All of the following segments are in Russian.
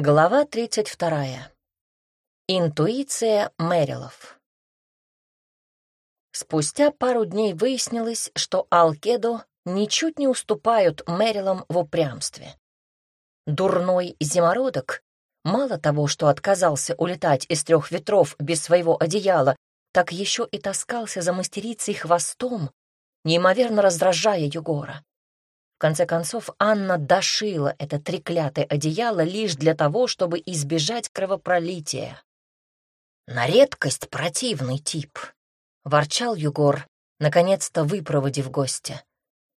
Глава 32. Интуиция Мэрилов. Спустя пару дней выяснилось, что Алкедо ничуть не уступают Мэрилам в упрямстве. Дурной зимородок, мало того, что отказался улетать из трех ветров без своего одеяла, так еще и таскался за мастерицей хвостом, неимоверно раздражая Югора. В конце концов, Анна дошила это треклятое одеяло лишь для того, чтобы избежать кровопролития. «На редкость противный тип», — ворчал Югор, наконец-то выпроводив гостя.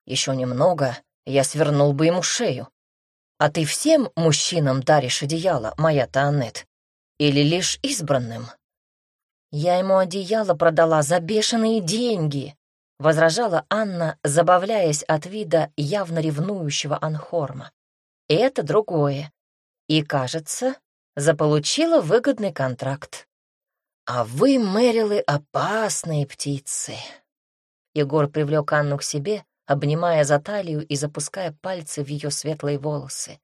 «Еще немного, я свернул бы ему шею. А ты всем мужчинам даришь одеяло, моя-то Аннет? Или лишь избранным?» «Я ему одеяло продала за бешеные деньги», — возражала Анна, забавляясь от вида явно ревнующего Анхорма. «Это другое. И, кажется, заполучила выгодный контракт. А вы, Мэрилы, опасные птицы». Егор привлек Анну к себе, обнимая за талию и запуская пальцы в ее светлые волосы.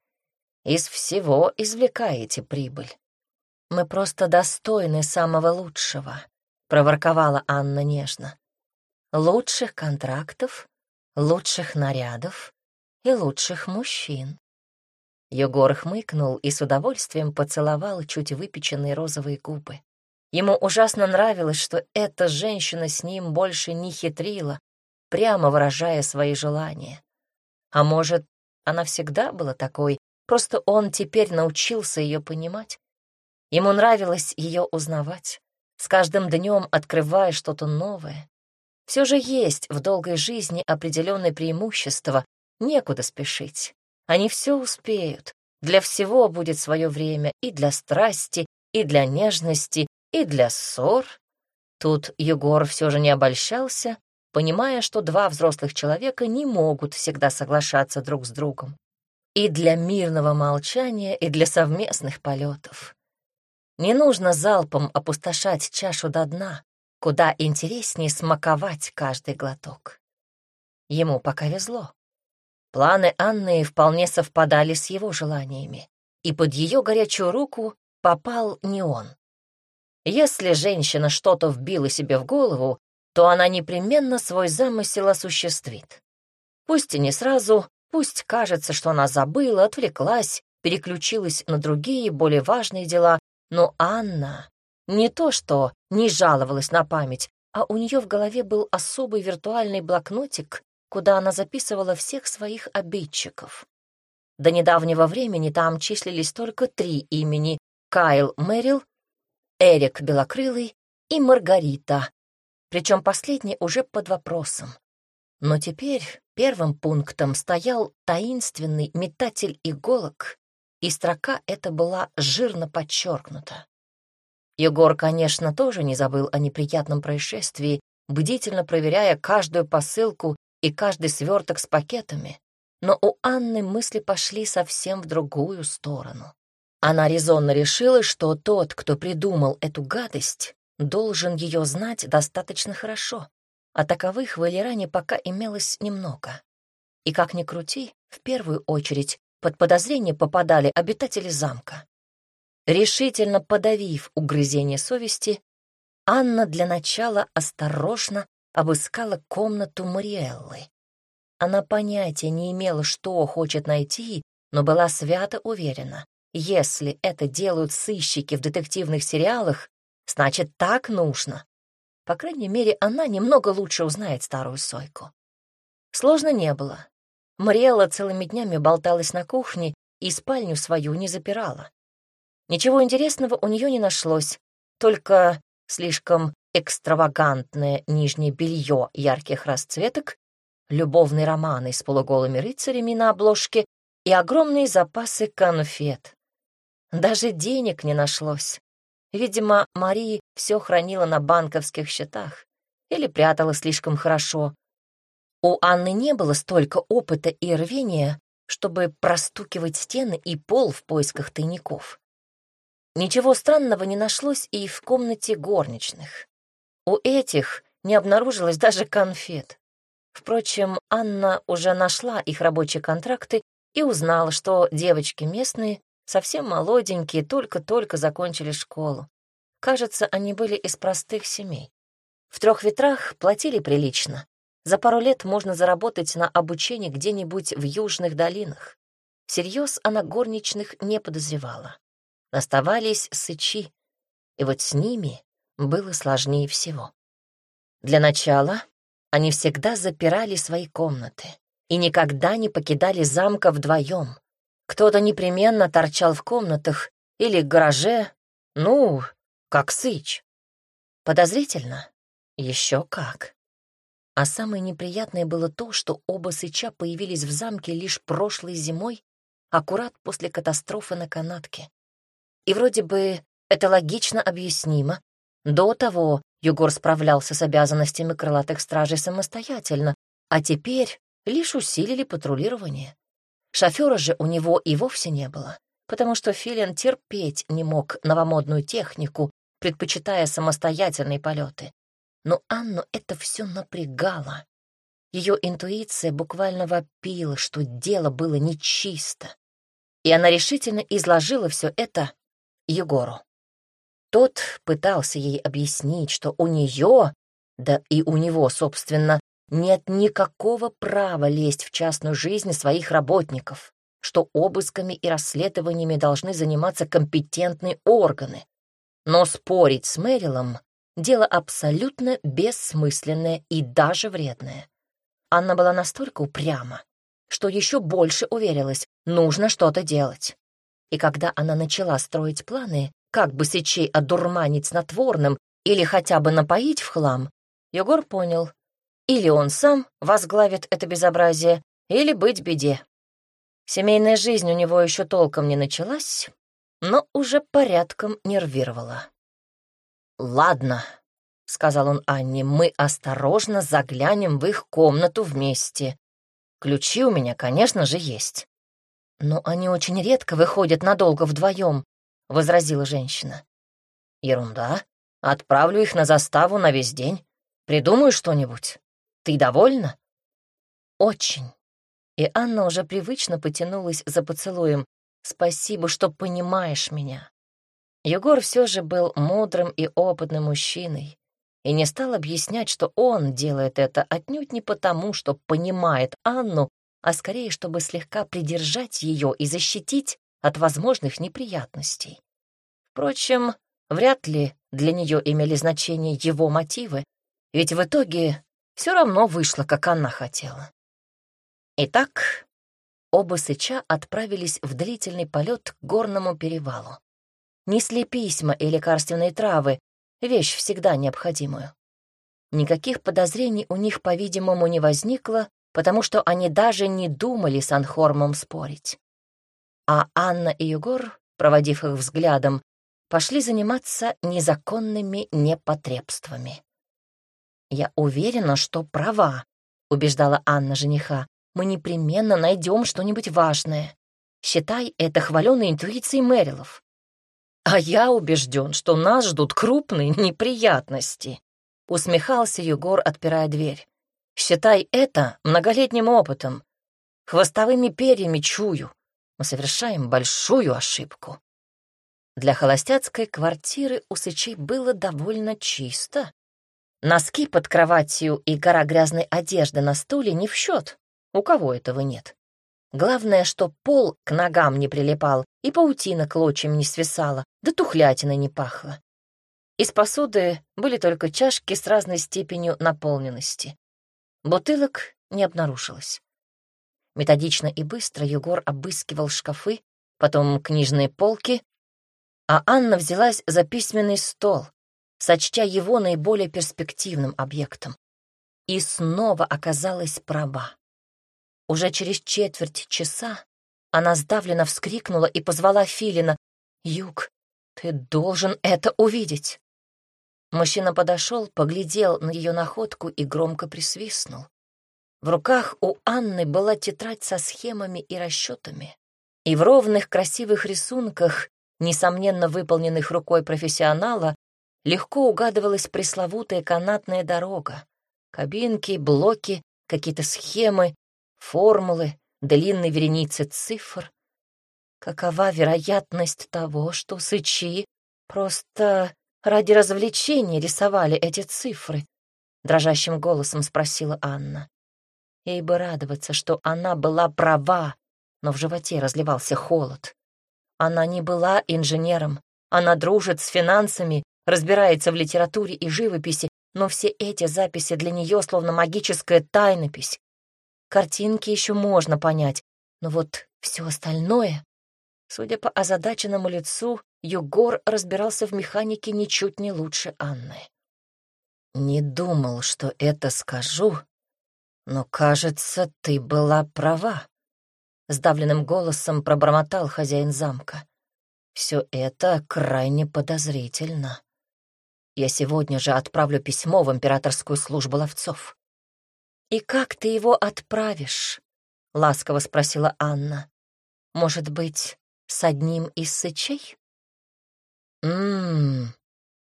«Из всего извлекаете прибыль. Мы просто достойны самого лучшего», — проворковала Анна нежно лучших контрактов, лучших нарядов и лучших мужчин. Егор хмыкнул и с удовольствием поцеловал чуть выпеченные розовые губы. Ему ужасно нравилось, что эта женщина с ним больше не хитрила, прямо выражая свои желания. А может, она всегда была такой, просто он теперь научился ее понимать. Ему нравилось ее узнавать, с каждым днем открывая что-то новое. Все же есть в долгой жизни определенное преимущество, некуда спешить. Они все успеют. Для всего будет свое время и для страсти, и для нежности, и для ссор. Тут Егор все же не обольщался, понимая, что два взрослых человека не могут всегда соглашаться друг с другом. И для мирного молчания, и для совместных полетов. Не нужно залпом опустошать чашу до дна куда интереснее смаковать каждый глоток. Ему пока везло. Планы Анны вполне совпадали с его желаниями, и под ее горячую руку попал не он. Если женщина что-то вбила себе в голову, то она непременно свой замысел осуществит. Пусть и не сразу, пусть кажется, что она забыла, отвлеклась, переключилась на другие, более важные дела, но Анна не то что не жаловалась на память, а у нее в голове был особый виртуальный блокнотик, куда она записывала всех своих обидчиков. До недавнего времени там числились только три имени — Кайл Мэрил, Эрик Белокрылый и Маргарита, причем последний уже под вопросом. Но теперь первым пунктом стоял таинственный метатель иголок, и строка эта была жирно подчеркнута. Егор, конечно, тоже не забыл о неприятном происшествии, бдительно проверяя каждую посылку и каждый сверток с пакетами. Но у Анны мысли пошли совсем в другую сторону. Она резонно решила, что тот, кто придумал эту гадость, должен ее знать достаточно хорошо, а таковых в Элиране пока имелось немного. И как ни крути, в первую очередь под подозрение попадали обитатели замка. Решительно подавив угрызение совести, Анна для начала осторожно обыскала комнату Мариэллы. Она понятия не имела, что хочет найти, но была свято уверена, если это делают сыщики в детективных сериалах, значит, так нужно. По крайней мере, она немного лучше узнает старую Сойку. Сложно не было. Мариэлла целыми днями болталась на кухне и спальню свою не запирала. Ничего интересного у нее не нашлось, только слишком экстравагантное нижнее белье ярких расцветок, любовные романы с полуголыми рыцарями на обложке и огромные запасы конфет. Даже денег не нашлось. Видимо, Мария все хранила на банковских счетах или прятала слишком хорошо. У Анны не было столько опыта и рвения, чтобы простукивать стены и пол в поисках тайников. Ничего странного не нашлось и в комнате горничных. У этих не обнаружилось даже конфет. Впрочем, Анна уже нашла их рабочие контракты и узнала, что девочки местные совсем молоденькие, только-только закончили школу. Кажется, они были из простых семей. В трех ветрах платили прилично. За пару лет можно заработать на обучение где-нибудь в южных долинах. Всерьез она горничных не подозревала. Оставались сычи, и вот с ними было сложнее всего. Для начала они всегда запирали свои комнаты и никогда не покидали замка вдвоем. Кто-то непременно торчал в комнатах или гараже, ну, как сыч. Подозрительно? Еще как. А самое неприятное было то, что оба сыча появились в замке лишь прошлой зимой, аккурат после катастрофы на канатке. И вроде бы это логично объяснимо. До того Югор справлялся с обязанностями крылатых стражей самостоятельно, а теперь лишь усилили патрулирование. Шофера же у него и вовсе не было, потому что Филин терпеть не мог новомодную технику, предпочитая самостоятельные полеты. Но Анну это все напрягало. Ее интуиция буквально вопила, что дело было нечисто. И она решительно изложила все это Егору. Тот пытался ей объяснить, что у нее, да и у него, собственно, нет никакого права лезть в частную жизнь своих работников, что обысками и расследованиями должны заниматься компетентные органы. Но спорить с Мэрилом — дело абсолютно бессмысленное и даже вредное. Анна была настолько упряма, что еще больше уверилась, нужно что-то делать. И когда она начала строить планы, как бы сечей одурманить снотворным или хотя бы напоить в хлам, Егор понял, или он сам возглавит это безобразие, или быть беде. Семейная жизнь у него еще толком не началась, но уже порядком нервировала. «Ладно», — сказал он Анне, — «мы осторожно заглянем в их комнату вместе. Ключи у меня, конечно же, есть». «Но они очень редко выходят надолго вдвоем», — возразила женщина. «Ерунда. Отправлю их на заставу на весь день. Придумаю что-нибудь. Ты довольна?» «Очень». И Анна уже привычно потянулась за поцелуем. «Спасибо, что понимаешь меня». Егор все же был мудрым и опытным мужчиной и не стал объяснять, что он делает это отнюдь не потому, что понимает Анну, а скорее, чтобы слегка придержать ее и защитить от возможных неприятностей. Впрочем, вряд ли для нее имели значение его мотивы, ведь в итоге все равно вышло, как она хотела. Итак, оба сыча отправились в длительный полет к горному перевалу. Несли письма и лекарственные травы, вещь всегда необходимую. Никаких подозрений у них, по-видимому, не возникло, потому что они даже не думали с Анхормом спорить а Анна и Егор, проводив их взглядом, пошли заниматься незаконными непотребствами. «Я уверена, что права», — убеждала Анна жениха. «Мы непременно найдем что-нибудь важное. Считай это хваленой интуицией Мэрилов». «А я убежден, что нас ждут крупные неприятности», — усмехался Егор, отпирая дверь. «Считай это многолетним опытом. Хвостовыми перьями чую мы совершаем большую ошибку. Для холостяцкой квартиры у Сычей было довольно чисто. Носки под кроватью и гора грязной одежды на стуле не в счет. У кого этого нет? Главное, что пол к ногам не прилипал и паутина клочьям не свисала, да тухлятина не пахла. Из посуды были только чашки с разной степенью наполненности. Бутылок не обнаружилось. Методично и быстро Егор обыскивал шкафы, потом книжные полки, а Анна взялась за письменный стол, сочтя его наиболее перспективным объектом. И снова оказалась права. Уже через четверть часа она сдавленно вскрикнула и позвала Филина. «Юг, ты должен это увидеть!» Мужчина подошел, поглядел на ее находку и громко присвистнул. В руках у Анны была тетрадь со схемами и расчетами. И в ровных красивых рисунках, несомненно выполненных рукой профессионала, легко угадывалась пресловутая канатная дорога. Кабинки, блоки, какие-то схемы, формулы, длинные вереницы цифр. Какова вероятность того, что сычи просто ради развлечения рисовали эти цифры? Дрожащим голосом спросила Анна. Ей бы радоваться, что она была права, но в животе разливался холод. Она не была инженером, она дружит с финансами, разбирается в литературе и живописи, но все эти записи для нее словно магическая тайнопись. Картинки еще можно понять, но вот все остальное... Судя по озадаченному лицу, Югор разбирался в механике ничуть не лучше Анны. «Не думал, что это скажу, но, кажется, ты была права», — сдавленным голосом пробормотал хозяин замка. «Все это крайне подозрительно. Я сегодня же отправлю письмо в императорскую службу ловцов». «И как ты его отправишь?» — ласково спросила Анна. «Может быть, с одним из сычей?» «Ммм,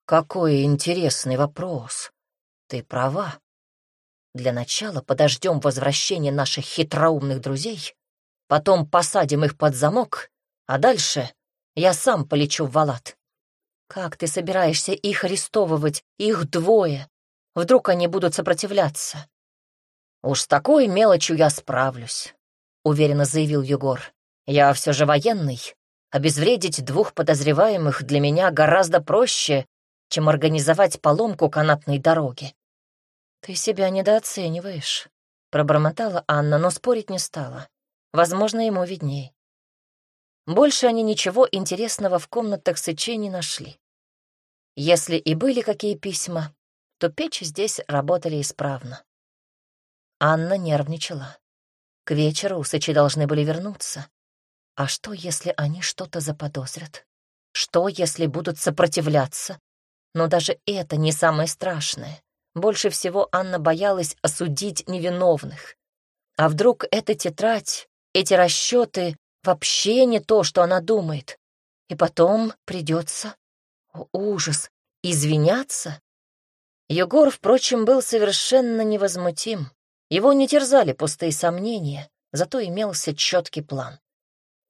какой интересный вопрос. Ты права. Для начала подождем возвращения наших хитроумных друзей, потом посадим их под замок, а дальше я сам полечу в Валат. Как ты собираешься их арестовывать? Их двое. Вдруг они будут сопротивляться? Уж с такой мелочью я справлюсь, — уверенно заявил Егор. Я все же военный. Обезвредить двух подозреваемых для меня гораздо проще, чем организовать поломку канатной дороги. «Ты себя недооцениваешь», — пробормотала Анна, но спорить не стала. Возможно, ему видней. Больше они ничего интересного в комнатах Сычей не нашли. Если и были какие письма, то печи здесь работали исправно. Анна нервничала. К вечеру Сычи должны были вернуться. А что, если они что-то заподозрят? Что, если будут сопротивляться? Но даже это не самое страшное. Больше всего Анна боялась осудить невиновных. А вдруг эта тетрадь, эти расчеты вообще не то, что она думает? И потом придется... О, ужас! Извиняться? Егор, впрочем, был совершенно невозмутим. Его не терзали пустые сомнения, зато имелся четкий план.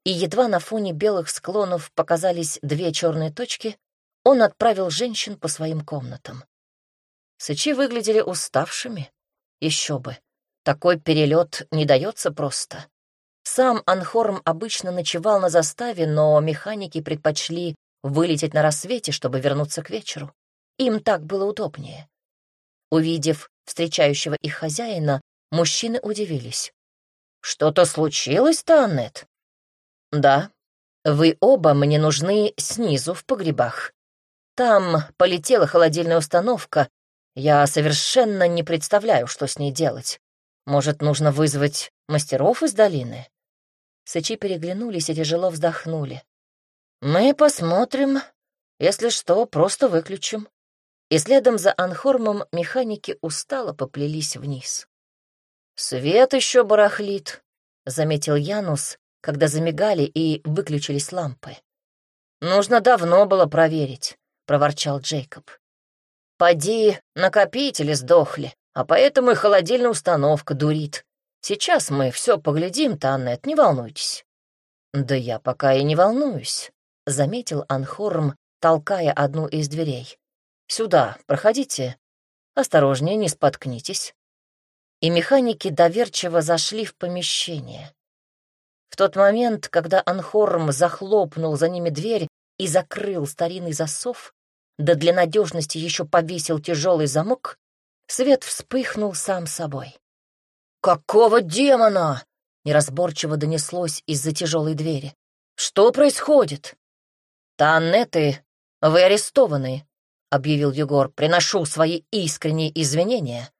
И едва на фоне белых склонов показались две черные точки, он отправил женщин по своим комнатам. Сычи выглядели уставшими. Еще бы. Такой перелет не дается просто. Сам Анхорм обычно ночевал на заставе, но механики предпочли вылететь на рассвете, чтобы вернуться к вечеру. Им так было удобнее. Увидев встречающего их хозяина, мужчины удивились. «Что-то случилось, Таннет?» «Да. Вы оба мне нужны снизу в погребах. Там полетела холодильная установка, я совершенно не представляю, что с ней делать. Может, нужно вызвать мастеров из долины?» Сычи переглянулись и тяжело вздохнули. «Мы посмотрим. Если что, просто выключим». И следом за Анхормом механики устало поплелись вниз. «Свет еще барахлит», — заметил Янус, когда замигали и выключились лампы. «Нужно давно было проверить», — проворчал Джейкоб. Поди, накопители сдохли, а поэтому и холодильная установка дурит. Сейчас мы все поглядим, Таннет, не волнуйтесь». «Да я пока и не волнуюсь», — заметил Анхорм, толкая одну из дверей. «Сюда, проходите. Осторожнее, не споткнитесь». И механики доверчиво зашли в помещение. В тот момент, когда Анхорм захлопнул за ними дверь и закрыл старинный засов, да для надежности еще повесил тяжелый замок, свет вспыхнул сам собой. «Какого демона?» — неразборчиво донеслось из-за тяжелой двери. «Что происходит?» «Таннеты, вы арестованы», — объявил Егор. «Приношу свои искренние извинения.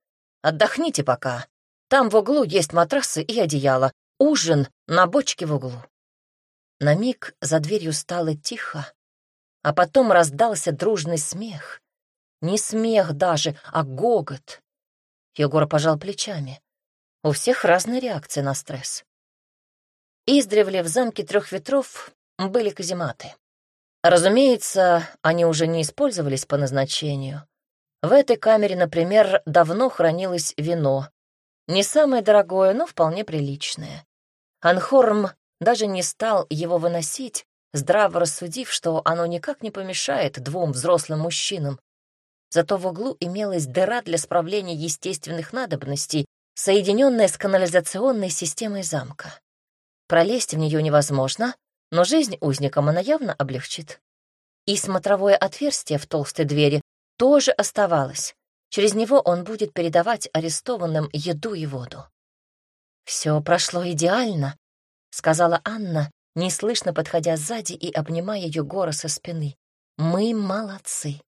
Отдохните пока. Там в углу есть матрасы и одеяло. Ужин на бочке в углу». На миг за дверью стало тихо, а потом раздался дружный смех. Не смех даже, а гогот. Егор пожал плечами. У всех разная реакция на стресс. Издревле в замке трех ветров были казематы. Разумеется, они уже не использовались по назначению. В этой камере, например, давно хранилось вино. Не самое дорогое, но вполне приличное. Анхорм даже не стал его выносить, здраво рассудив, что оно никак не помешает двум взрослым мужчинам. Зато в углу имелась дыра для справления естественных надобностей, соединенная с канализационной системой замка. Пролезть в нее невозможно, но жизнь узникам она явно облегчит. И смотровое отверстие в толстой двери тоже оставалось. Через него он будет передавать арестованным еду и воду. «Все прошло идеально», — сказала Анна, неслышно подходя сзади и обнимая Егора со спины. «Мы молодцы».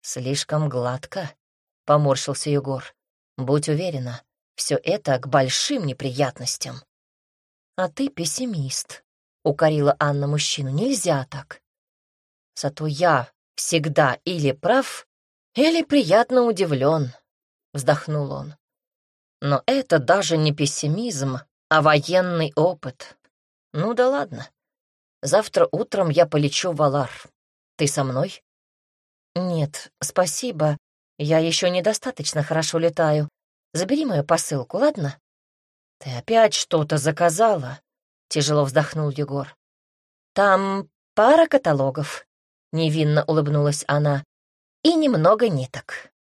«Слишком гладко», — поморщился Егор. «Будь уверена, все это к большим неприятностям». «А ты пессимист», — укорила Анна мужчину. «Нельзя так». «Зато я всегда или прав, или приятно удивлен», — вздохнул он. «Но это даже не пессимизм, а военный опыт. Ну да ладно. Завтра утром я полечу в Алар. Ты со мной?» «Нет, спасибо. Я еще недостаточно хорошо летаю. Забери мою посылку, ладно?» «Ты опять что-то заказала?» — тяжело вздохнул Егор. «Там пара каталогов», — невинно улыбнулась она, — «и немного ниток».